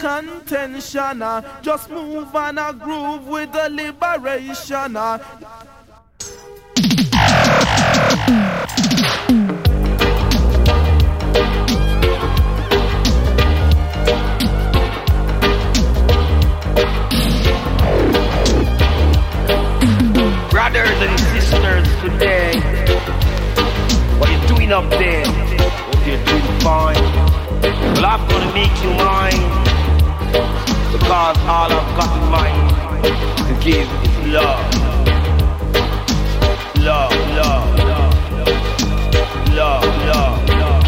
contention. Uh, just move on a groove with the liberation. Uh. Brothers and sisters today what you doing up there? Hope you're doing fine. Well, I'm gonna make you mine. Because all I've got in mind to give is love. Love, love, love, love, love, love.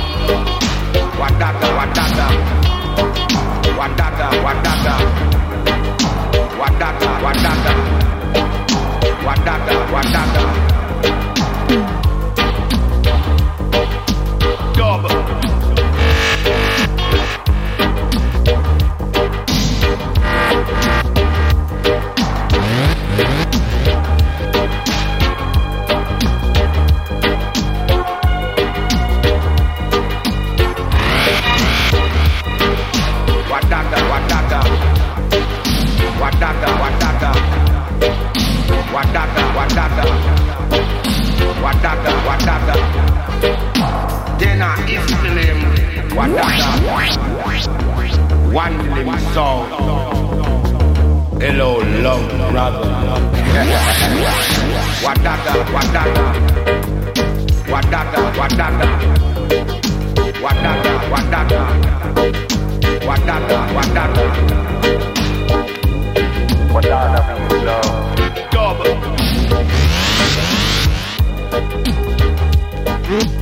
Wadada, wadada. Wadada, wadada. Wadada, wadada. Wadada, Wadada, wadada. Wadada, wadada. I is film Wadada. One limb song. Hello, love, brother. wadada, wadada. Wadada, wadada. Wadada, wadada. Wadada, wadada. Wadada love. Hum.